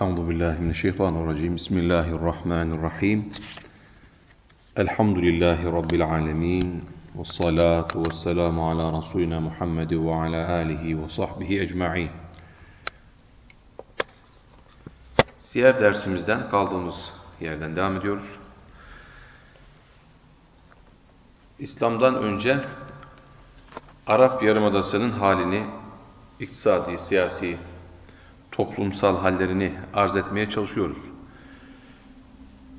Euzu billahi mineşşeytanirracim. Bismillahirrahmanirrahim. Elhamdülillahi rabbil alamin. Ves salatu ves selamu ala resulina Muhammed ve ala alihi ve sahbihi ecmaîn. Siyer dersimizden kaldığımız yerden devam ediyoruz. İslam'dan önce Arap Yarımadası'nın halini iktisadi, siyasi, toplumsal hallerini arz etmeye çalışıyoruz.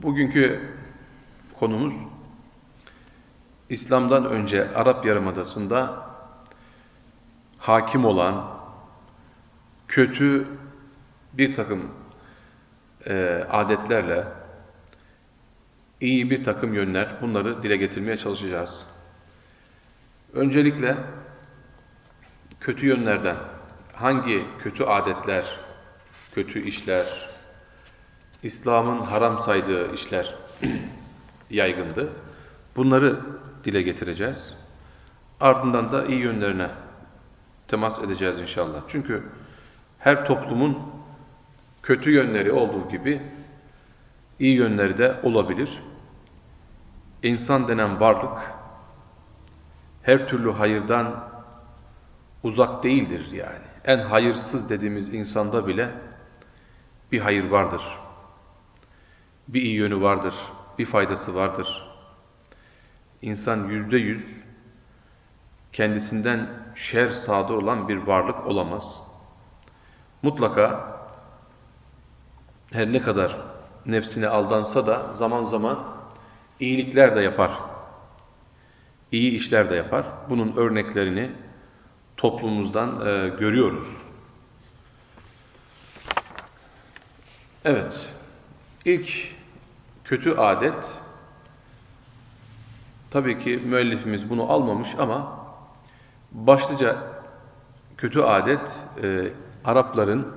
Bugünkü konumuz İslam'dan önce Arap Yarımadası'nda hakim olan kötü bir takım e, adetlerle iyi bir takım yönler bunları dile getirmeye çalışacağız. Öncelikle kötü yönlerden hangi kötü adetler, kötü işler, İslam'ın haram saydığı işler yaygındı. Bunları dile getireceğiz. Ardından da iyi yönlerine temas edeceğiz inşallah. Çünkü her toplumun kötü yönleri olduğu gibi iyi yönleri de olabilir. İnsan denen varlık her türlü hayırdan uzak değildir yani. En hayırsız dediğimiz insanda bile bir hayır vardır. Bir iyi yönü vardır. Bir faydası vardır. İnsan yüzde yüz kendisinden şer sadır olan bir varlık olamaz. Mutlaka her ne kadar nefsine aldansa da zaman zaman iyilikler de yapar. İyi işler de yapar. Bunun örneklerini toplumumuzdan e, görüyoruz. Evet, ilk kötü adet, tabii ki müellifimiz bunu almamış ama başlıca kötü adet e, Arapların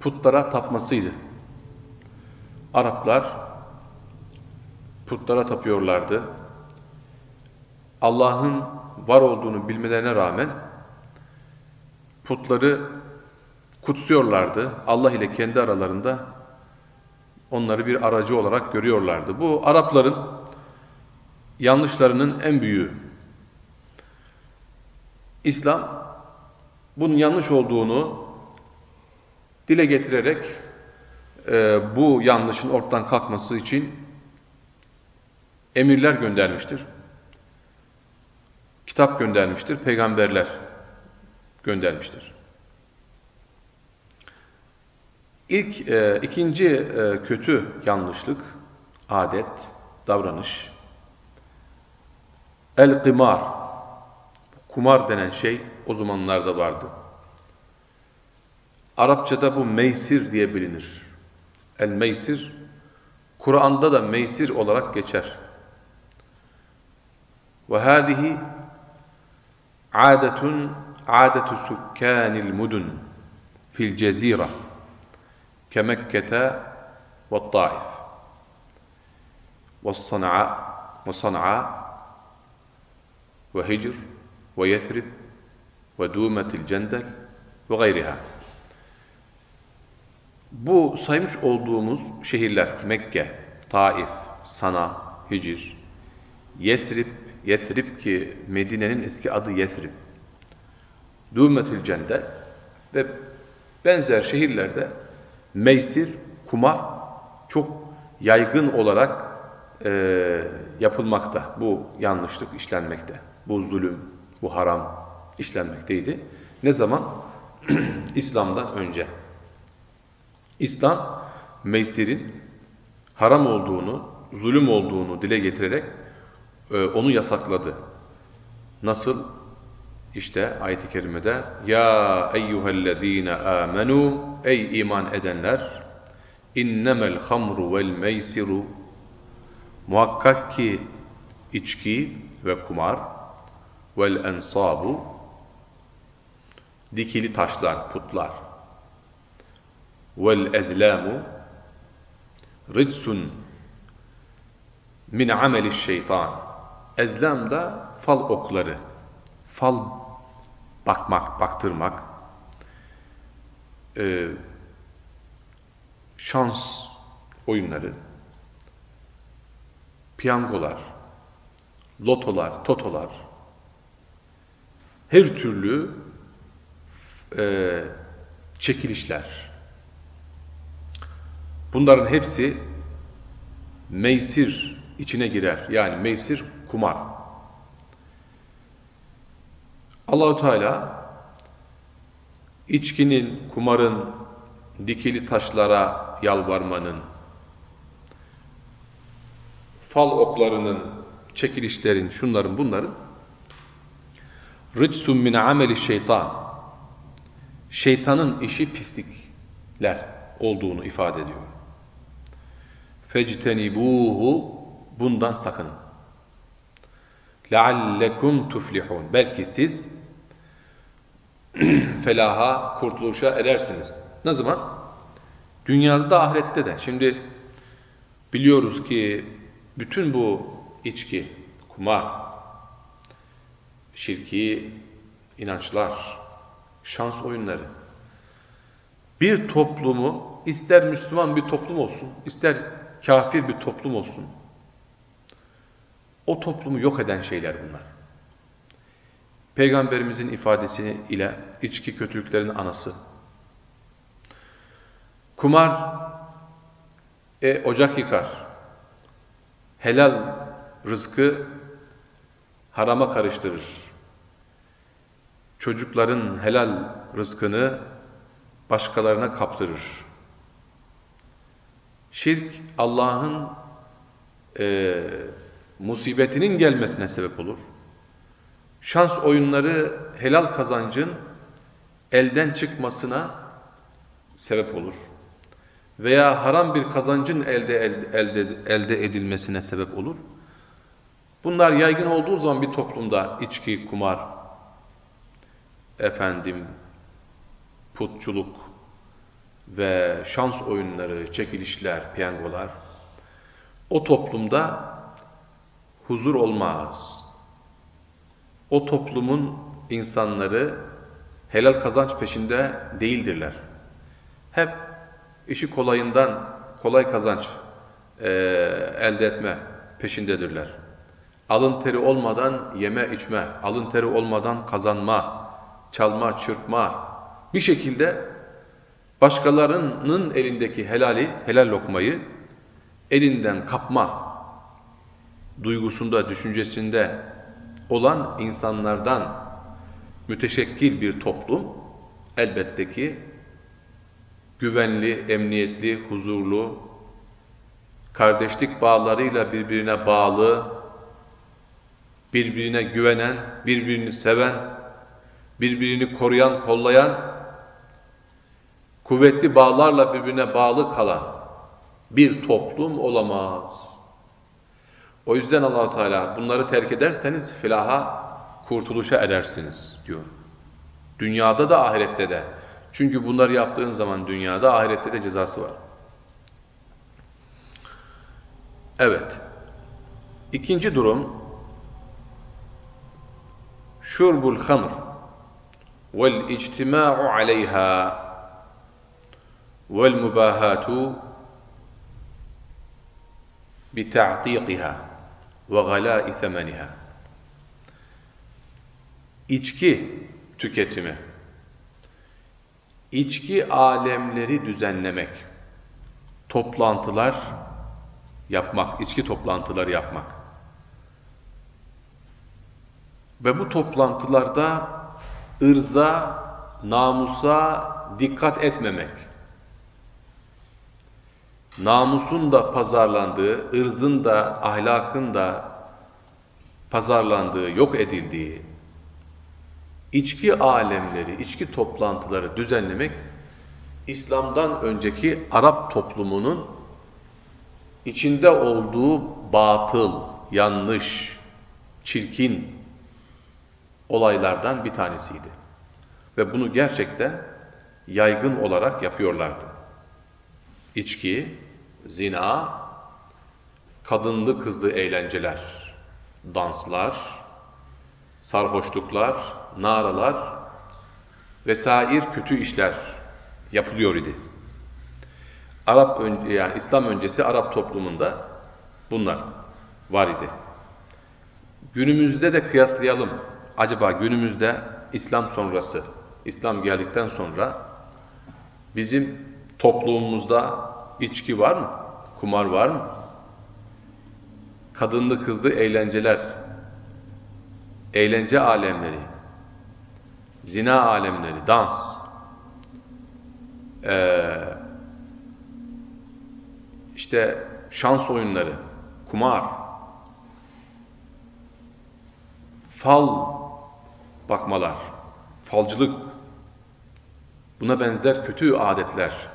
putlara tapmasıydı. Araplar putlara tapıyorlardı. Allah'ın var olduğunu bilmelerine rağmen putları kutsuyorlardı. Allah ile kendi aralarında onları bir aracı olarak görüyorlardı. Bu Arapların yanlışlarının en büyüğü. İslam bunun yanlış olduğunu dile getirerek e, bu yanlışın ortadan kalkması için emirler göndermiştir. Kitap göndermiştir, peygamberler göndermiştir. İlk, e, ikinci e, kötü yanlışlık, adet, davranış, el-kımar, kumar denen şey o zamanlarda vardı. Arapçada bu meysir diye bilinir. El-meysir, Kur'an'da da meysir olarak geçer. Ve hâzihi adetun adetu sukkanil mudun fil cezira kemekkete ve taif ve sana'a ve sana'a ve hicr ve yethrib ve dumetil cendel ve gayriha. Bu saymış olduğumuz şehirler Mekke, Taif, Sana, Hicr, Yesrib, Yethrib ki Medine'nin eski adı Yethrib, Dumetil Cendel ve benzer şehirlerde meysir, kumar çok yaygın olarak e, yapılmakta. Bu yanlışlık işlenmekte. Bu zulüm, bu haram işlenmekteydi. Ne zaman? İslam'dan önce. İslam meysirin haram olduğunu, zulüm olduğunu dile getirerek e, onu yasakladı. Nasıl? İşte ayet-i kerimede Ya eyyühellezine amenu Ey iman edenler innemel hamru vel meysiru. Muhakkak ki içki ve kumar vel ensabu dikili taşlar, putlar. Vel ezlamu ridsun min ameli şeytan. Ezlam da fal okları fal bakmak, baktırmak e, şans oyunları, piyangolar, lotolar, totolar, her türlü e, çekilişler. Bunların hepsi meysir içine girer. Yani meysir kumar. Allahu Teala içkinin, kumarın, dikili taşlara yalvarmanın, fal oklarının, çekilişlerin, şunların bunların rıcsum min ameli şeytan şeytanın işi pislikler olduğunu ifade ediyor. Fectenibuhu bundan sakının. Leallekum tuflihun. Belki siz felaha, kurtuluşa erersiniz. Ne zaman? Dünyada da ahirette de. Şimdi biliyoruz ki bütün bu içki, kumar, şirki inançlar, şans oyunları bir toplumu ister Müslüman bir toplum olsun, ister kafir bir toplum olsun o toplumu yok eden şeyler bunlar. Peygamberimizin ifadesi ile içki kötülüklerin anası. Kumar e, ocak yıkar. Helal rızkı harama karıştırır. Çocukların helal rızkını başkalarına kaptırır. Şirk Allah'ın e, musibetinin gelmesine sebep olur. Şans oyunları helal kazancın elden çıkmasına sebep olur. Veya haram bir kazancın elde, elde, elde edilmesine sebep olur. Bunlar yaygın olduğu zaman bir toplumda içki, kumar, efendim, putçuluk ve şans oyunları, çekilişler, piyangolar o toplumda huzur olmaz. O toplumun insanları helal kazanç peşinde değildirler. Hep işi kolayından kolay kazanç e, elde etme peşindedirler. Alın teri olmadan yeme içme, alın teri olmadan kazanma, çalma, çırpma, bir şekilde başkalarının elindeki helali, helal lokmayı elinden kapma duygusunda, düşüncesinde olan insanlardan müteşekkil bir toplum elbette ki güvenli, emniyetli, huzurlu, kardeşlik bağlarıyla birbirine bağlı, birbirine güvenen, birbirini seven, birbirini koruyan, kollayan, kuvvetli bağlarla birbirine bağlı kalan bir toplum olamaz. O yüzden allah Teala bunları terk ederseniz filaha, kurtuluşa edersiniz diyor. Dünyada da ahirette de. Çünkü bunları yaptığınız zaman dünyada ahirette de cezası var. Evet. İkinci durum şurbul hamr vel ictima'u aleyha vel mubahatu bi ta'tiqiha ve galâ'i temeniha. İçki tüketimi, içki alemleri düzenlemek, toplantılar yapmak, içki toplantıları yapmak. Ve bu toplantılarda ırza, namusa dikkat etmemek. Namusun da pazarlandığı, ırzın da, ahlakın da pazarlandığı, yok edildiği, içki alemleri, içki toplantıları düzenlemek, İslam'dan önceki Arap toplumunun içinde olduğu batıl, yanlış, çirkin olaylardan bir tanesiydi. Ve bunu gerçekten yaygın olarak yapıyorlardı. İçki, zina, kadınlı kızlı eğlenceler, danslar, sarhoşluklar, naralar vesair kötü işler yapılıyor idi. Arap ön, yani İslam öncesi Arap toplumunda bunlar var idi. Günümüzde de kıyaslayalım. Acaba günümüzde İslam sonrası, İslam geldikten sonra bizim toplumumuzda içki var mı? Kumar var mı? Kadınlı kızlı eğlenceler, eğlence alemleri, zina alemleri, dans, ee, işte şans oyunları, kumar, fal bakmalar, falcılık, buna benzer kötü adetler,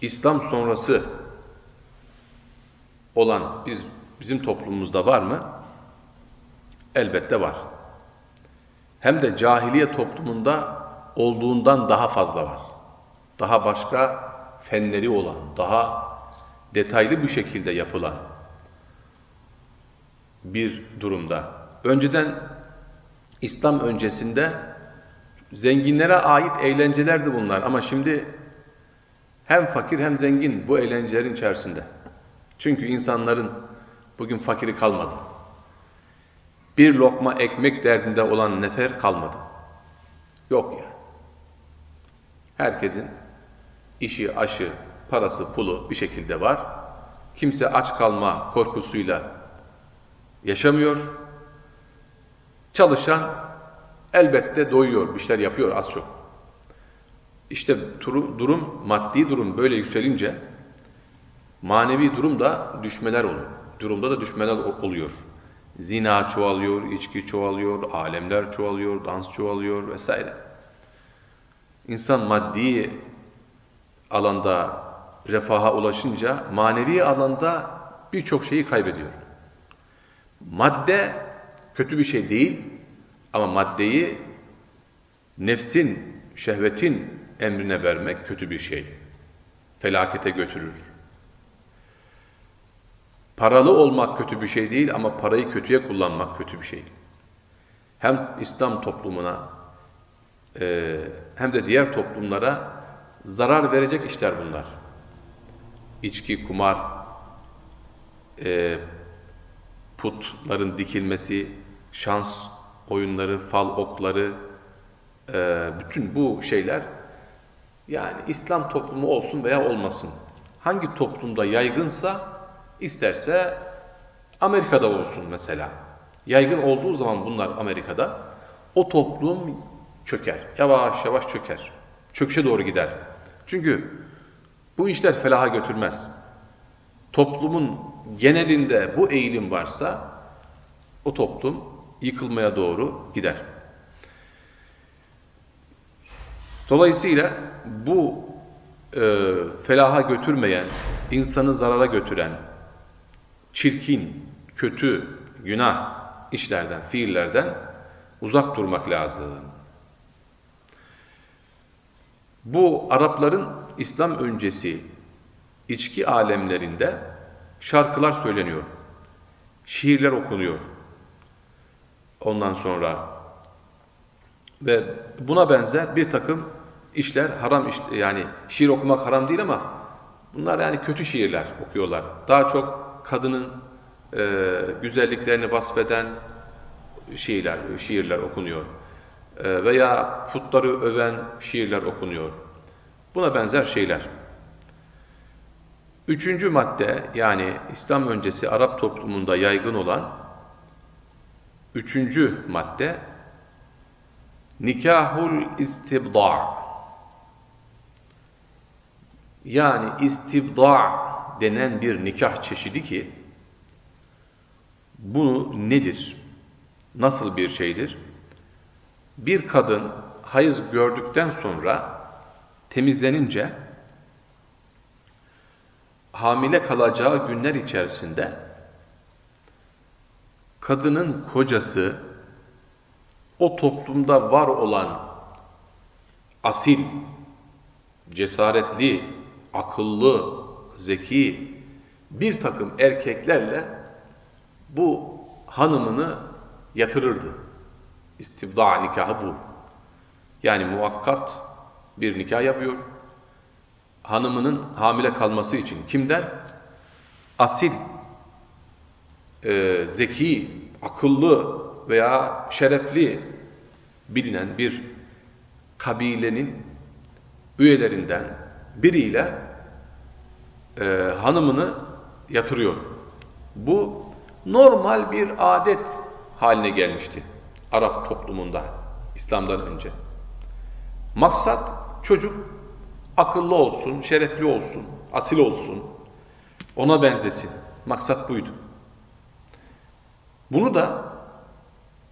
İslam sonrası olan biz bizim toplumumuzda var mı? Elbette var. Hem de cahiliye toplumunda olduğundan daha fazla var. Daha başka fenleri olan, daha detaylı bir şekilde yapılan bir durumda. Önceden İslam öncesinde zenginlere ait eğlencelerdi bunlar ama şimdi hem fakir hem zengin bu eğlencelerin içerisinde. Çünkü insanların bugün fakiri kalmadı. Bir lokma ekmek derdinde olan nefer kalmadı. Yok yani. Herkesin işi, aşı, parası, pulu bir şekilde var. Kimse aç kalma korkusuyla yaşamıyor. Çalışan elbette doyuyor, bir şeyler yapıyor az çok. İşte durum, maddi durum böyle yükselince manevi durum da düşmeler oluyor. Durumda da düşmeler oluyor. Zina çoğalıyor, içki çoğalıyor, alemler çoğalıyor, dans çoğalıyor vesaire. İnsan maddi alanda refaha ulaşınca manevi alanda birçok şeyi kaybediyor. Madde kötü bir şey değil ama maddeyi nefsin, şehvetin emrine vermek kötü bir şey. Felakete götürür. Paralı olmak kötü bir şey değil ama parayı kötüye kullanmak kötü bir şey. Hem İslam toplumuna e, hem de diğer toplumlara zarar verecek işler bunlar. İçki, kumar, e, putların dikilmesi, şans oyunları, fal okları, e, bütün bu şeyler yani İslam toplumu olsun veya olmasın. Hangi toplumda yaygınsa isterse Amerika'da olsun mesela. Yaygın olduğu zaman bunlar Amerika'da o toplum çöker. Yavaş yavaş çöker. Çöküşe doğru gider. Çünkü bu işler felaha götürmez. Toplumun genelinde bu eğilim varsa o toplum yıkılmaya doğru gider. Dolayısıyla bu e, felaha götürmeyen, insanı zarara götüren, çirkin, kötü, günah işlerden, fiillerden uzak durmak lazım. Bu Arapların İslam öncesi içki alemlerinde şarkılar söyleniyor. Şiirler okunuyor. Ondan sonra ve buna benzer bir takım işler haram işte yani şiir okumak haram değil ama bunlar yani kötü şiirler okuyorlar. Daha çok kadının e, güzelliklerini vasfeden şiirler, şiirler okunuyor. E, veya putları öven şiirler okunuyor. Buna benzer şeyler. Üçüncü madde yani İslam öncesi Arap toplumunda yaygın olan üçüncü madde nikahul istibda yani istibda denen bir nikah çeşidi ki bu nedir? Nasıl bir şeydir? Bir kadın hayız gördükten sonra temizlenince hamile kalacağı günler içerisinde kadının kocası o toplumda var olan asil, cesaretli, akıllı, zeki bir takım erkeklerle bu hanımını yatırırdı. İstibda nikahı bu. Yani muakkat bir nikah yapıyor. hanımının hamile kalması için kimden? Asil, e, zeki, akıllı veya şerefli bilinen bir kabilenin üyelerinden biriyle e, hanımını yatırıyor. Bu normal bir adet haline gelmişti Arap toplumunda İslam'dan önce. Maksat çocuk akıllı olsun, şerefli olsun, asil olsun, ona benzesin. Maksat buydu. Bunu da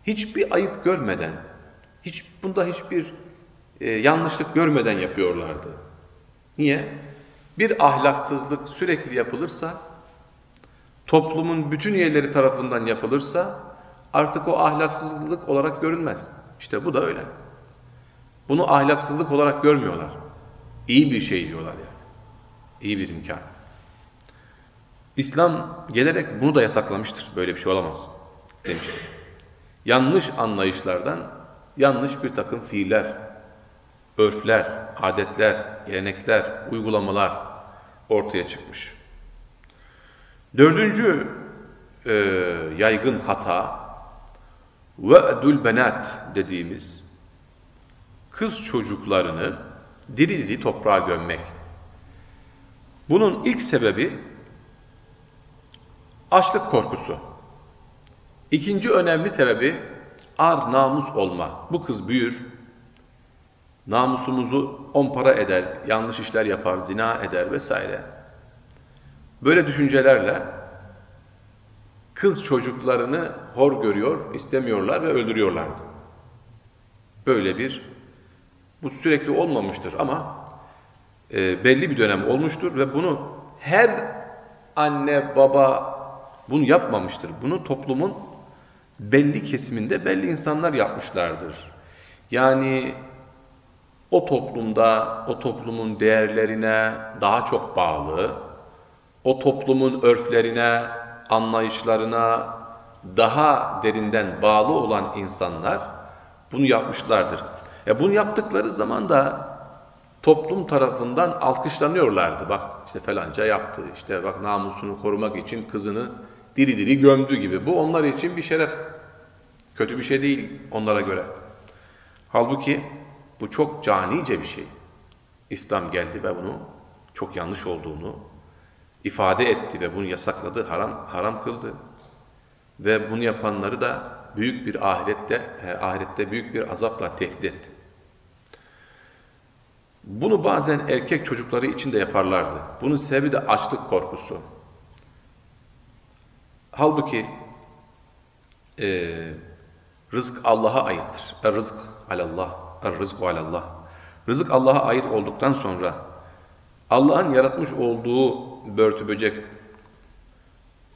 hiçbir ayıp görmeden, hiç bunda hiçbir e, yanlışlık görmeden yapıyorlardı. Niye? Bir ahlaksızlık sürekli yapılırsa, toplumun bütün üyeleri tarafından yapılırsa artık o ahlaksızlık olarak görünmez. İşte bu da öyle. Bunu ahlaksızlık olarak görmüyorlar. İyi bir şey diyorlar yani. İyi bir imkan. İslam gelerek bunu da yasaklamıştır. Böyle bir şey olamaz demiş. Yanlış anlayışlardan yanlış bir takım fiiller, örfler, adetler, gelenekler, uygulamalar ortaya çıkmış. Dördüncü e, yaygın hata ve'dül benat dediğimiz kız çocuklarını diri diri toprağa gömmek. Bunun ilk sebebi açlık korkusu. İkinci önemli sebebi ar namus olma. Bu kız büyür, namusumuzu on para eder, yanlış işler yapar, zina eder vesaire. Böyle düşüncelerle kız çocuklarını hor görüyor, istemiyorlar ve öldürüyorlardı. Böyle bir, bu sürekli olmamıştır ama e, belli bir dönem olmuştur ve bunu her anne baba bunu yapmamıştır. Bunu toplumun belli kesiminde belli insanlar yapmışlardır. Yani o toplumda, o toplumun değerlerine daha çok bağlı, o toplumun örflerine, anlayışlarına daha derinden bağlı olan insanlar bunu yapmışlardır. E bunu yaptıkları zaman da toplum tarafından alkışlanıyorlardı. Bak işte falanca yaptı, işte bak namusunu korumak için kızını diri diri gömdü gibi. Bu onlar için bir şeref. Kötü bir şey değil onlara göre. Halbuki bu çok canice bir şey. İslam geldi ve bunu çok yanlış olduğunu ifade etti ve bunu yasakladı, haram haram kıldı. Ve bunu yapanları da büyük bir ahirette e, ahirette büyük bir azapla tehdit etti. Bunu bazen erkek çocukları için de yaparlardı. Bunun sebebi de açlık korkusu. Halbuki e, rızk Allah'a aittir. Er rızk alallah. Er rızku alallah. Rızık Allah'a ait olduktan sonra Allah'ın yaratmış olduğu börtü böcek,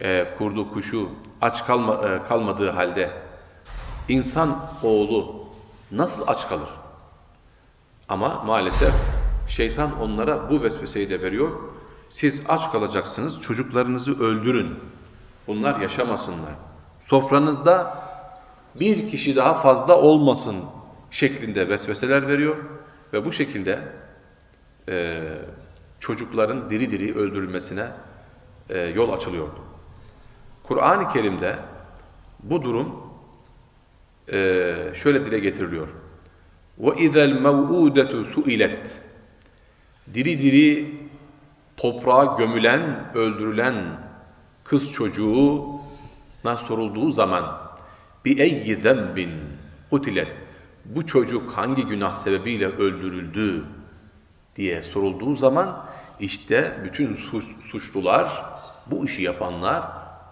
e, kurdu kuşu aç kalma, e, kalmadığı halde insan oğlu nasıl aç kalır? Ama maalesef şeytan onlara bu vesveseyi de veriyor. Siz aç kalacaksınız, çocuklarınızı öldürün. Bunlar yaşamasınlar. Sofranızda bir kişi daha fazla olmasın şeklinde vesveseler veriyor. Ve bu şekilde e, çocukların diri diri öldürülmesine e, yol açılıyordu. Kur'an-ı Kerim'de bu durum e, şöyle dile getiriliyor. وَاِذَا الْمَوْعُودَةُ سُئِلَتْ Diri diri toprağa gömülen, öldürülen kız çocuğuna sorulduğu zaman بِاَيِّ ذَنْبٍ قُتِلَتْ bu çocuk hangi günah sebebiyle öldürüldü diye sorulduğu zaman işte bütün suç, suçlular, bu işi yapanlar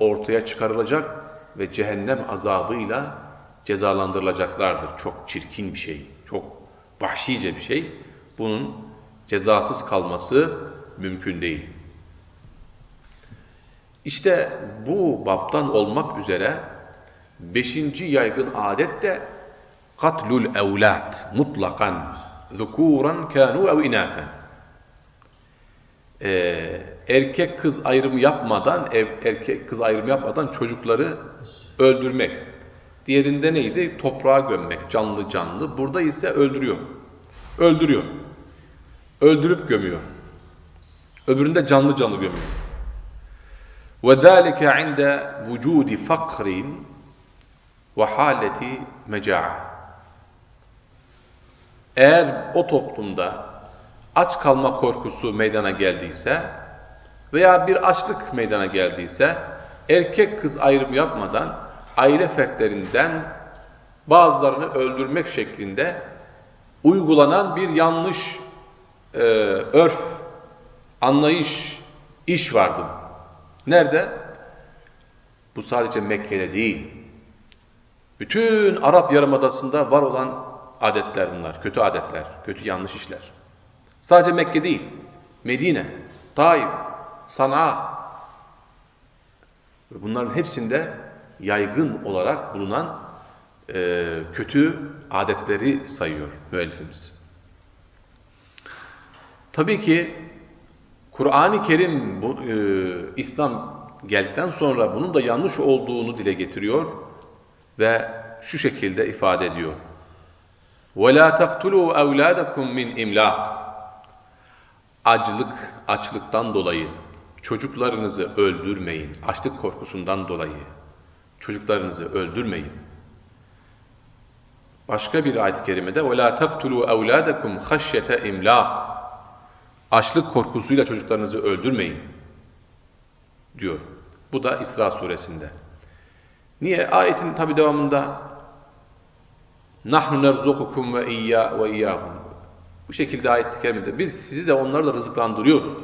ortaya çıkarılacak ve cehennem azabıyla cezalandırılacaklardır. Çok çirkin bir şey, çok vahşice bir şey. Bunun cezasız kalması mümkün değil. İşte bu baptan olmak üzere beşinci yaygın adet de katlul evlat mutlakan zukuran kanu ev inafen ee, erkek kız ayrımı yapmadan ev, erkek kız ayrımı yapmadan çocukları öldürmek. Diğerinde neydi? Toprağa gömmek canlı canlı. Burada ise öldürüyor. Öldürüyor. Öldürüp gömüyor. Öbüründe canlı canlı gömüyor. وَذَٰلِكَ عِنْدَ وُجُودِ فَقْرٍ وَحَالَةِ مَجَاعَ eğer o toplumda aç kalma korkusu meydana geldiyse veya bir açlık meydana geldiyse erkek kız ayrım yapmadan aile fertlerinden bazılarını öldürmek şeklinde uygulanan bir yanlış e, örf, anlayış, iş vardı. Nerede? Bu sadece Mekke'de değil. Bütün Arap Yarımadası'nda var olan adetler bunlar. Kötü adetler, kötü yanlış işler. Sadece Mekke değil. Medine, Taif, Sanaa. Bunların hepsinde yaygın olarak bulunan e, kötü adetleri sayıyor müellifimiz. Tabii ki Kur'an-ı Kerim bu, e, İslam geldikten sonra bunun da yanlış olduğunu dile getiriyor ve şu şekilde ifade ediyor. وَلَا تَقْتُلُوا أَوْلَادَكُمْ مِنْ اِمْلَاقٍ Acılık, açlıktan dolayı çocuklarınızı öldürmeyin. Açlık korkusundan dolayı çocuklarınızı öldürmeyin. Başka bir ayet-i kerimede وَلَا تَقْتُلُوا أَوْلَادَكُمْ خَشْيَةَ اِمْلَاقٍ Açlık korkusuyla çocuklarınızı öldürmeyin diyor. Bu da İsra suresinde. Niye? Ayetin tabi devamında nahnu nerzukukum ve iyya ve iyyahum. Bu şekilde ayet-i kerimede biz sizi de onları da rızıklandırıyoruz.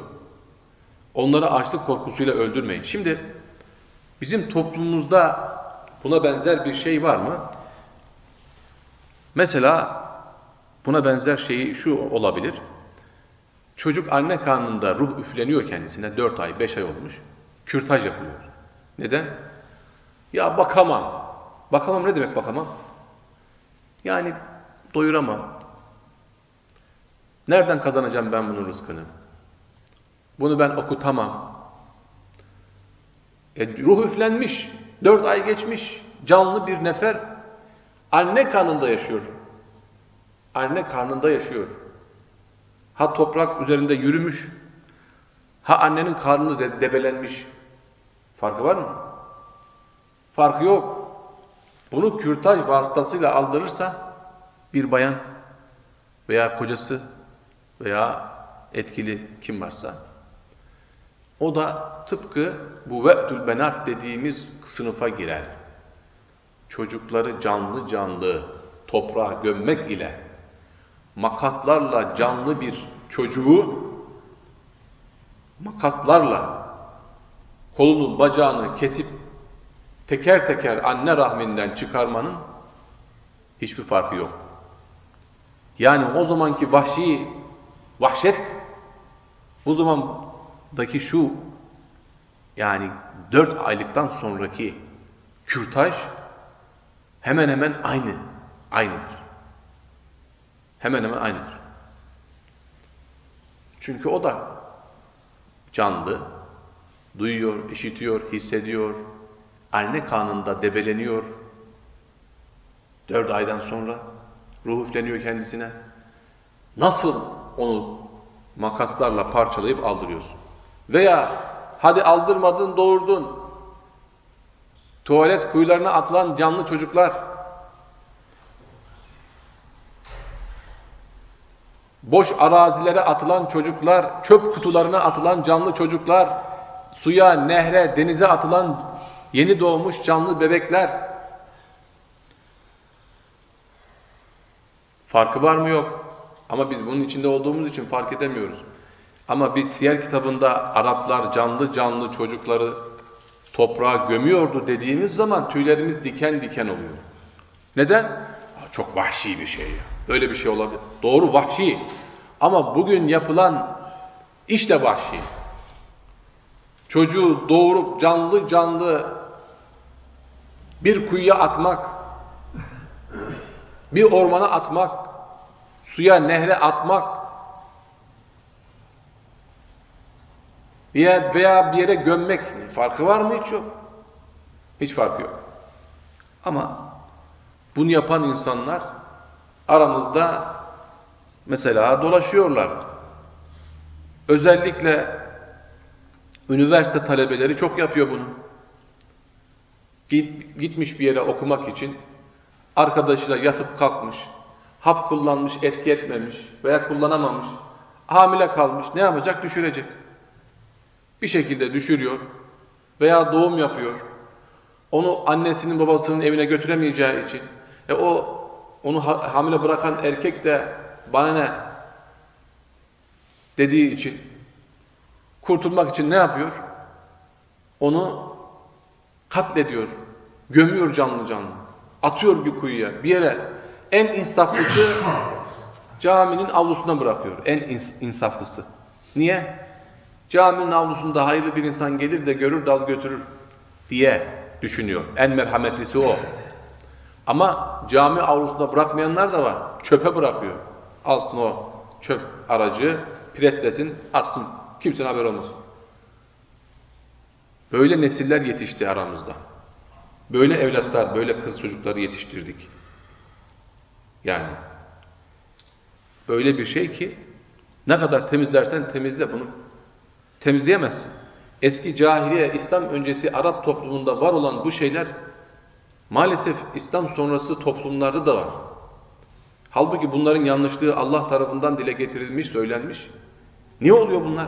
Onları açlık korkusuyla öldürmeyin. Şimdi bizim toplumumuzda buna benzer bir şey var mı? Mesela buna benzer şeyi şu olabilir. Çocuk anne karnında ruh üfleniyor kendisine 4 ay 5 ay olmuş. Kürtaj yapılıyor. Neden? Ya bakamam. Bakamam ne demek bakamam? Yani doyuramam. Nereden kazanacağım ben bunun rızkını? Bunu ben okutamam. E, ruh üflenmiş. Dört ay geçmiş. Canlı bir nefer. Anne karnında yaşıyor. Anne karnında yaşıyor. Ha toprak üzerinde yürümüş. Ha annenin karnını de debelenmiş. Farkı var mı? Farkı yok. Bunu kürtaj vasıtasıyla aldırırsa bir bayan veya kocası veya etkili kim varsa o da tıpkı bu ve'tül benat dediğimiz sınıfa girer. Çocukları canlı canlı toprağa gömmek ile makaslarla canlı bir çocuğu makaslarla kolunu bacağını kesip teker teker anne rahminden çıkarmanın hiçbir farkı yok. Yani o zamanki vahşi vahşet bu zamandaki şu yani dört aylıktan sonraki kürtaj hemen hemen aynı, aynıdır. Hemen hemen aynıdır. Çünkü o da canlı, duyuyor, işitiyor, hissediyor, anne kanında debeleniyor. Dört aydan sonra ruh üfleniyor kendisine. Nasıl onu makaslarla parçalayıp aldırıyorsun? Veya hadi aldırmadın doğurdun. Tuvalet kuyularına atılan canlı çocuklar. Boş arazilere atılan çocuklar, çöp kutularına atılan canlı çocuklar, suya, nehre, denize atılan yeni doğmuş canlı bebekler. Farkı var mı yok? Ama biz bunun içinde olduğumuz için fark edemiyoruz. Ama bir siyer kitabında Araplar canlı canlı çocukları toprağa gömüyordu dediğimiz zaman tüylerimiz diken diken oluyor. Neden? Çok vahşi bir şey. Böyle bir şey olabilir. Doğru vahşi. Ama bugün yapılan iş de vahşi. Çocuğu doğurup canlı canlı bir kuyuya atmak, bir ormana atmak, suya, nehre atmak veya, veya bir yere gömmek farkı var mı? Hiç yok. Hiç farkı yok. Ama bunu yapan insanlar aramızda mesela dolaşıyorlar. Özellikle Üniversite talebeleri çok yapıyor bunu. Git, gitmiş bir yere okumak için arkadaşıyla yatıp kalkmış, hap kullanmış, etki etmemiş veya kullanamamış, hamile kalmış, ne yapacak? Düşürecek. Bir şekilde düşürüyor veya doğum yapıyor. Onu annesinin babasının evine götüremeyeceği için. E o onu hamile bırakan erkek de bana ne dediği için kurtulmak için ne yapıyor? Onu katlediyor, gömüyor canlı canlı, atıyor bir kuyuya, bir yere. En insaflısı caminin avlusuna bırakıyor, en insaflısı. Niye? Caminin avlusunda hayırlı bir insan gelir de görür dal götürür diye düşünüyor. En merhametlisi o. Ama cami avlusunda bırakmayanlar da var. Çöpe bırakıyor. Alsın o çöp aracı, preslesin, atsın. Kimsenin haber olmaz. Böyle nesiller yetişti aramızda. Böyle evlatlar, böyle kız çocukları yetiştirdik. Yani öyle bir şey ki ne kadar temizlersen temizle bunu temizleyemezsin. Eski cahiliye, İslam öncesi Arap toplumunda var olan bu şeyler maalesef İslam sonrası toplumlarda da var. Halbuki bunların yanlışlığı Allah tarafından dile getirilmiş, söylenmiş. Niye oluyor bunlar?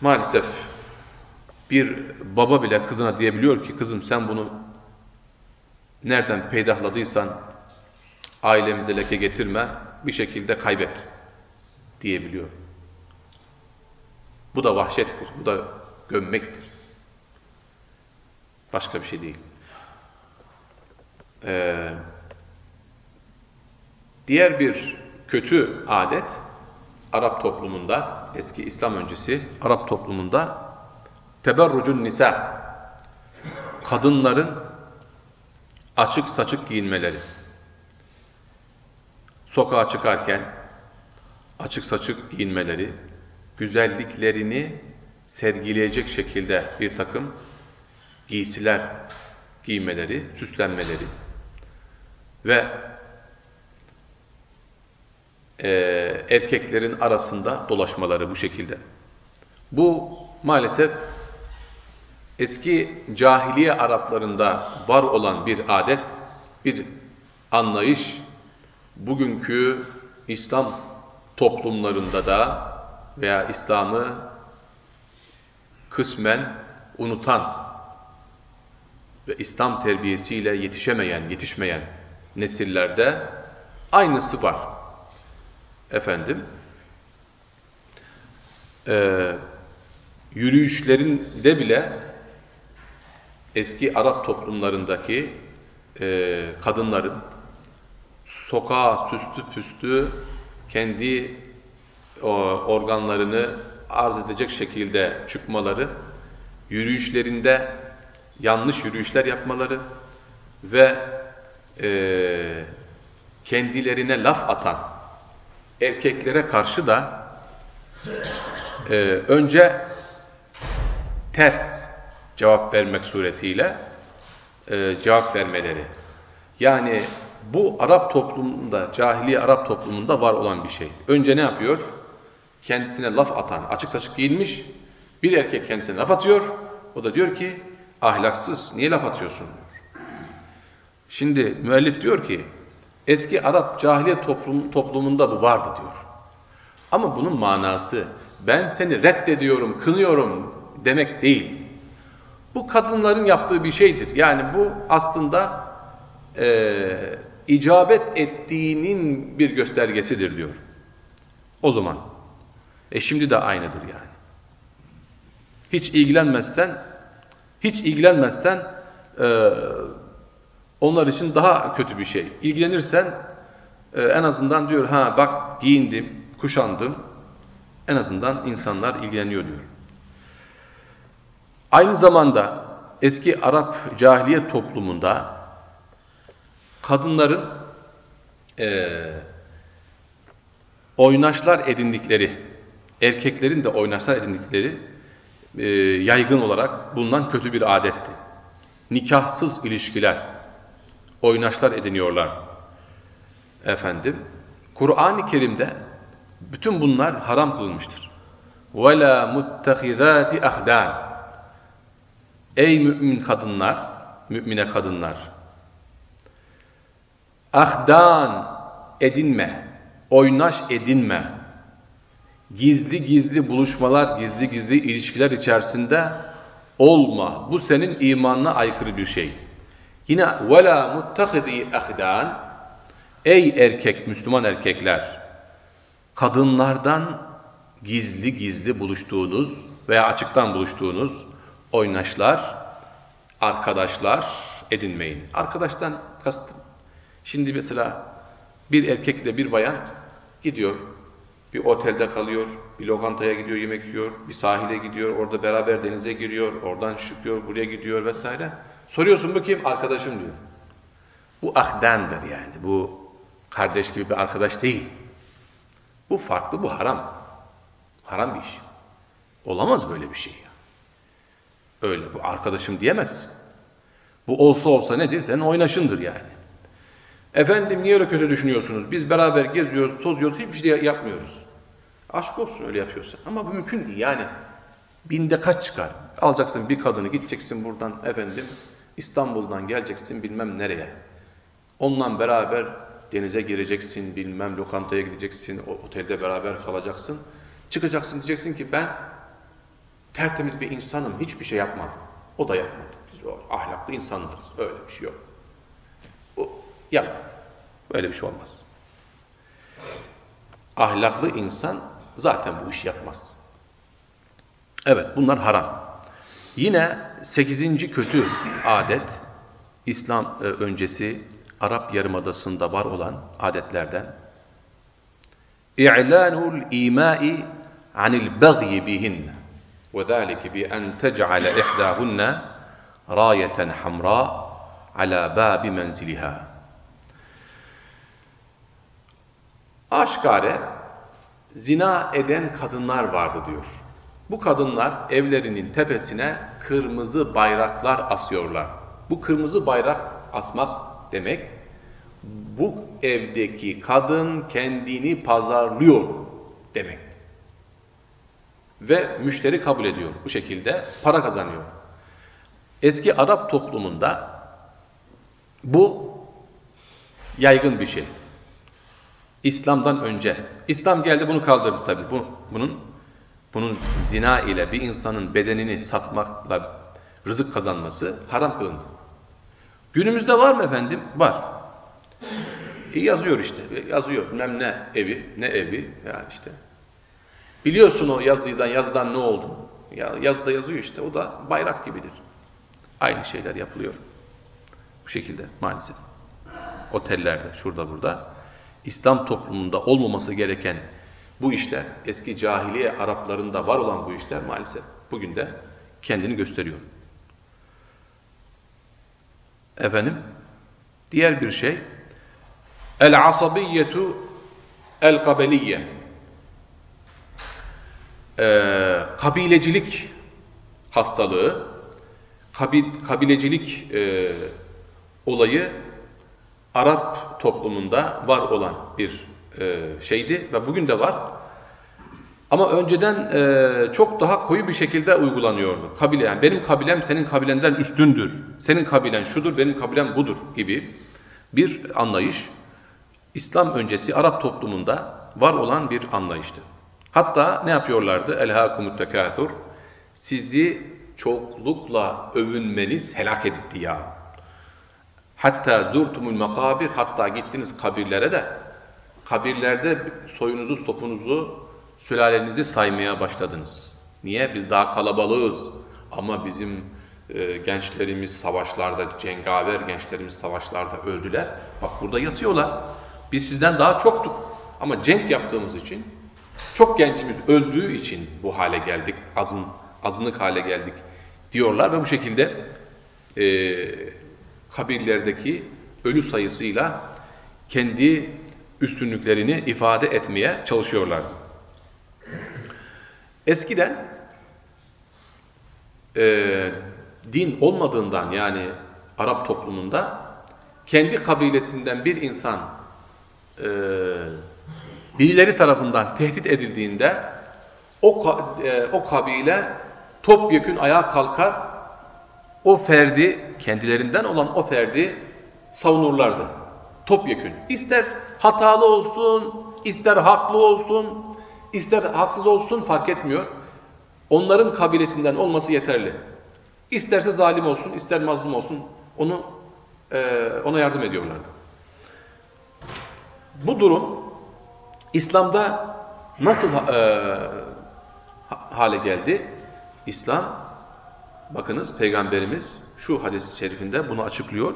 Maalesef bir baba bile kızına diyebiliyor ki kızım sen bunu nereden peydahladıysan ailemize leke getirme bir şekilde kaybet diyebiliyor. Bu da vahşettir, bu da gömmektir. Başka bir şey değil. Ee, diğer bir kötü adet Arap toplumunda, eski İslam öncesi Arap toplumunda teberrucun nisa kadınların açık saçık giyinmeleri. Sokağa çıkarken açık saçık giyinmeleri, güzelliklerini sergileyecek şekilde bir takım giysiler giymeleri, süslenmeleri ve e, erkeklerin arasında dolaşmaları bu şekilde. Bu maalesef eski cahiliye Araplarında var olan bir adet, bir anlayış, bugünkü İslam toplumlarında da veya İslam'ı kısmen unutan ve İslam terbiyesiyle yetişemeyen, yetişmeyen nesillerde aynısı var. Efendim e, yürüyüşlerinde bile eski Arap toplumlarındaki e, kadınların sokağa süslü püslü kendi o, organlarını arz edecek şekilde çıkmaları, yürüyüşlerinde yanlış yürüyüşler yapmaları ve e, kendilerine laf atan erkeklere karşı da e, önce ters cevap vermek suretiyle e, cevap vermeleri. Yani bu Arap toplumunda, cahiliye Arap toplumunda var olan bir şey. Önce ne yapıyor? Kendisine laf atan, açık saçık giyinmiş bir erkek kendisine laf atıyor. O da diyor ki ahlaksız, niye laf atıyorsun. Şimdi müellif diyor ki Eski Arap cahiliye toplum, toplumunda bu vardı diyor. Ama bunun manası ben seni reddediyorum, kınıyorum demek değil. Bu kadınların yaptığı bir şeydir. Yani bu aslında e, icabet ettiğinin bir göstergesidir diyor. O zaman. E şimdi de aynıdır yani. Hiç ilgilenmezsen, hiç ilgilenmezsen e, onlar için daha kötü bir şey. İlgilenirsen e, en azından diyor ha bak giyindim, kuşandım. En azından insanlar ilgileniyor diyor. Aynı zamanda eski Arap cahiliye toplumunda kadınların e, oynaşlar edindikleri, erkeklerin de oynaşlar edindikleri e, yaygın olarak bulunan kötü bir adetti. Nikahsız ilişkiler, oynaşlar ediniyorlar. Efendim, Kur'an-ı Kerim'de bütün bunlar haram kılınmıştır. وَلَا مُتَّخِذَاتِ اَخْدَانِ Ey mümin kadınlar, mümine kadınlar. Ahdan edinme, oynaş edinme. Gizli gizli buluşmalar, gizli gizli ilişkiler içerisinde olma. Bu senin imanına aykırı bir şey. Yine vela muttahidi ahdan ey erkek Müslüman erkekler kadınlardan gizli gizli buluştuğunuz veya açıktan buluştuğunuz oynaşlar, arkadaşlar edinmeyin. Arkadaştan kastım. Şimdi mesela bir erkekle bir bayan gidiyor, bir otelde kalıyor, bir lokantaya gidiyor, yemek yiyor, bir sahile gidiyor, orada beraber denize giriyor, oradan çıkıyor, buraya gidiyor vesaire. Soruyorsun bu kim? Arkadaşım diyor. Bu ahdendir yani. Bu kardeş gibi bir arkadaş değil. Bu farklı, bu haram. Haram bir iş. Olamaz böyle bir şey. Öyle, bu arkadaşım diyemezsin. Bu olsa olsa nedir? Senin oynaşındır yani. Efendim niye öyle kötü düşünüyorsunuz? Biz beraber geziyoruz, tozuyoruz, hiçbir şey yapmıyoruz. Aşk olsun öyle yapıyorsan. Ama bu mümkün değil yani. Binde kaç çıkar? Alacaksın bir kadını, gideceksin buradan efendim İstanbul'dan geleceksin bilmem nereye. Onunla beraber denize gireceksin, bilmem lokantaya gideceksin, otelde beraber kalacaksın. Çıkacaksın diyeceksin ki ben tertemiz bir insanım, hiçbir şey yapmadım. O da yapmadı. Biz o ahlaklı insanlarız. Öyle bir şey yok. Bu yap. Böyle bir şey olmaz. Ahlaklı insan zaten bu işi yapmaz. Evet bunlar haram. Yine sekizinci kötü adet İslam e, öncesi Arap Yarımadası'nda var olan adetlerden İ'lanul imai anil bagyi bihinne bi en tec'ale ihdâhunne râyeten hamrâ ala bâbi menziliha Aşkare zina eden kadınlar vardı diyor. Bu kadınlar evlerinin tepesine kırmızı bayraklar asıyorlar. Bu kırmızı bayrak asmak demek bu evdeki kadın kendini pazarlıyor demek. Ve müşteri kabul ediyor. Bu şekilde para kazanıyor. Eski Arap toplumunda bu yaygın bir şey. İslam'dan önce. İslam geldi bunu kaldırdı tabi. Bu, bunun bunun zina ile bir insanın bedenini satmakla rızık kazanması haram kılındı. Günümüzde var mı efendim? Var. E yazıyor işte. Yazıyor. Bilmem ne evi, ne evi. Ya işte. Biliyorsun o yazıdan, yazıdan ne oldu? Ya yazıda yazıyor işte. O da bayrak gibidir. Aynı şeyler yapılıyor. Bu şekilde maalesef. Otellerde, şurada burada. İslam toplumunda olmaması gereken bu işler, eski cahiliye Araplarında var olan bu işler maalesef bugün de kendini gösteriyor. Efendim, diğer bir şey, el-asabiyyetu el-kabeliyye, ee, kabilecilik hastalığı, kabil, kabilecilik e, olayı Arap toplumunda var olan bir e, şeydi ve bugün de var. Ama önceden e, çok daha koyu bir şekilde uygulanıyordu. Kabile yani benim kabilem senin kabilenden üstündür. Senin kabilen şudur, benim kabilem budur gibi bir anlayış İslam öncesi Arap toplumunda var olan bir anlayıştı. Hatta ne yapıyorlardı? Elhâkumut tekâthur. Sizi çoklukla övünmeniz helak etti ya. Hatta zurtumul makabir hatta gittiniz kabirlere de kabirlerde soyunuzu, sopunuzu, sülalenizi saymaya başladınız. Niye? Biz daha kalabalığız ama bizim e, gençlerimiz savaşlarda, cengaver gençlerimiz savaşlarda öldüler. Bak burada yatıyorlar. Biz sizden daha çoktuk ama cenk yaptığımız için, çok gençimiz öldüğü için bu hale geldik, azın, azınlık hale geldik diyorlar ve bu şekilde e, kabirlerdeki ölü sayısıyla kendi üstünlüklerini ifade etmeye çalışıyorlar. Eskiden e, din olmadığından yani Arap toplumunda kendi kabilesinden bir insan e, birileri tarafından tehdit edildiğinde o, e, o kabile topyekün ayağa kalkar, o ferdi, kendilerinden olan o ferdi savunurlardı. Topyekün. İster hatalı olsun, ister haklı olsun, ister haksız olsun fark etmiyor. Onların kabilesinden olması yeterli. İsterse zalim olsun, ister mazlum olsun onu e, ona yardım ediyorlardı. Bu durum İslam'da nasıl e, hale geldi? İslam, bakınız Peygamberimiz şu hadis-i şerifinde bunu açıklıyor.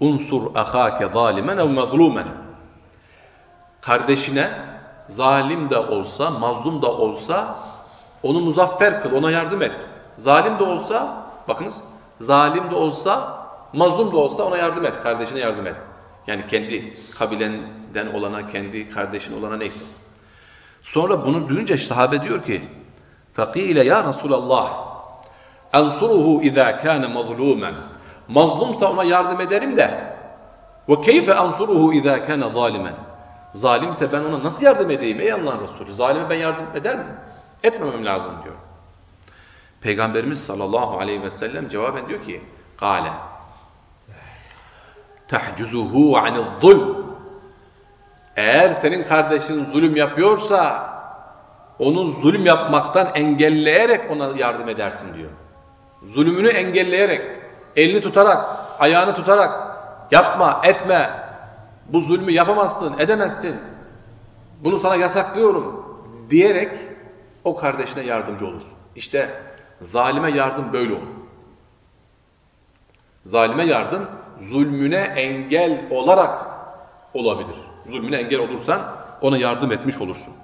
Unsur ahake zalimen ev mazlumen. Kardeşine zalim de olsa, mazlum da olsa onu muzaffer kıl, ona yardım et. Zalim de olsa, bakınız, zalim de olsa, mazlum da olsa ona yardım et, kardeşine yardım et. Yani kendi kabilenden olana, kendi kardeşin olana neyse. Sonra bunu duyunca sahabe diyor ki, فَقِيلَ ya Resulallah, اَنْصُرُهُ اِذَا كَانَ مَظْلُومًا Mazlumsa ona yardım ederim de, وَكَيْفَ اَنْصُرُهُ اِذَا كَانَ ظَالِمًا Zalimse ben ona nasıl yardım edeyim ey Allah'ın Resulü? Zalime ben yardım eder miyim? Etmemem lazım diyor. Peygamberimiz sallallahu aleyhi ve sellem cevaben diyor ki, قَالَ تَحْجُزُهُ عَنِ الظُّلْمِ eğer senin kardeşin zulüm yapıyorsa, onun zulüm yapmaktan engelleyerek ona yardım edersin diyor. Zulümünü engelleyerek, elini tutarak, ayağını tutarak, yapma, etme, bu zulmü yapamazsın, edemezsin, bunu sana yasaklıyorum diyerek o kardeşine yardımcı olursun. İşte zalime yardım böyle olur. Zalime yardım zulmüne engel olarak olabilir. Zulmüne engel olursan ona yardım etmiş olursun.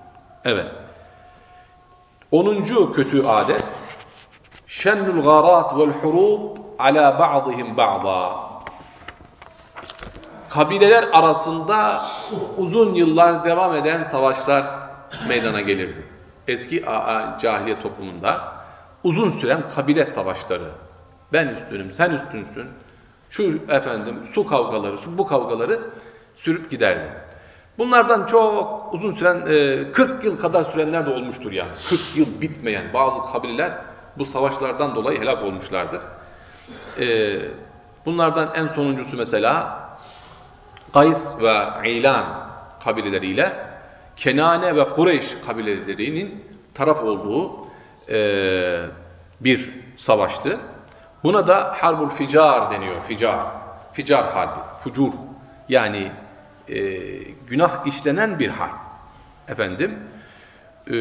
Evet. Onuncu kötü adet şennul garat vel hurub ala ba'dihim ba'da kabileler arasında uzun yıllar devam eden savaşlar meydana gelirdi. Eski cahiliye toplumunda uzun süren kabile savaşları. Ben üstünüm, sen üstünsün. Şu efendim su kavgaları, su bu kavgaları sürüp giderdi. Bunlardan çok uzun süren, 40 yıl kadar sürenler de olmuştur yani. 40 yıl bitmeyen bazı kabileler bu savaşlardan dolayı helak olmuşlardır. Bunlardan en sonuncusu mesela Kays ve İlan kabileleriyle Kenane ve Kureyş kabilelerinin taraf olduğu e, bir savaştı. Buna da Harbul Ficar deniyor. Ficar. Ficar harbi. Fucur. Yani e, günah işlenen bir harp. Efendim. E,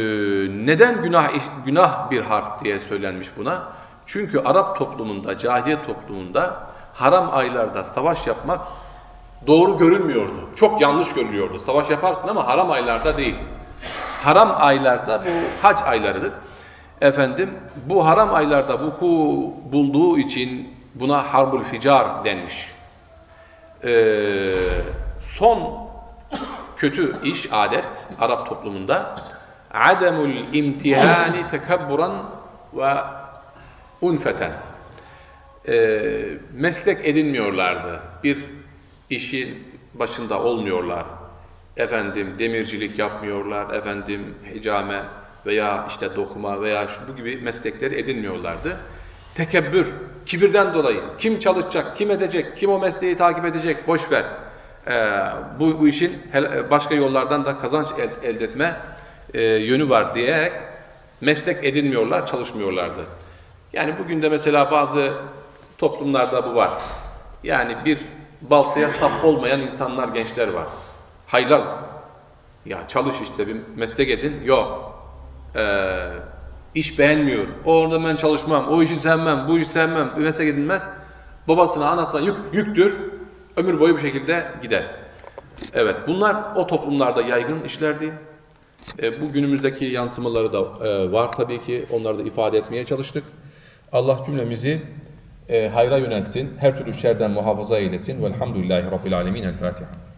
neden günah günah bir harp diye söylenmiş buna? Çünkü Arap toplumunda, cahiliye toplumunda haram aylarda savaş yapmak doğru görülmüyordu. Çok yanlış görülüyordu. Savaş yaparsın ama haram aylarda değil. Haram aylarda bu hac aylarıdır. Efendim bu haram aylarda vuku bulduğu için buna harbul ficar denmiş. Ee, son kötü iş adet Arap toplumunda ademul imtihani tekabburan ve unfeten ee, meslek edinmiyorlardı. Bir işin başında olmuyorlar. Efendim demircilik yapmıyorlar, efendim hicame veya işte dokuma veya şu bu gibi meslekleri edinmiyorlardı. Tekebbür, kibirden dolayı kim çalışacak, kim edecek, kim o mesleği takip edecek, boş ver. Ee, bu, bu işin başka yollardan da kazanç elde, etme e, yönü var diyerek meslek edinmiyorlar, çalışmıyorlardı. Yani bugün de mesela bazı toplumlarda bu var. Yani bir baltaya sap olmayan insanlar, gençler var. Haylaz. Ya çalış işte bir meslek edin. Yok. Ee, iş beğenmiyor. Orada ben çalışmam. O işi sevmem. Bu işi sevmem. Bir meslek edilmez. Babasına, anasına yük, yüktür. Ömür boyu bir şekilde gider. Evet. Bunlar o toplumlarda yaygın işlerdi. E, bu günümüzdeki yansımaları da e, var tabii ki. Onları da ifade etmeye çalıştık. Allah cümlemizi e, hayra yönelsin, her türlü şerden muhafaza eylesin. Velhamdülillahi Rabbil Alemin. El Fatiha.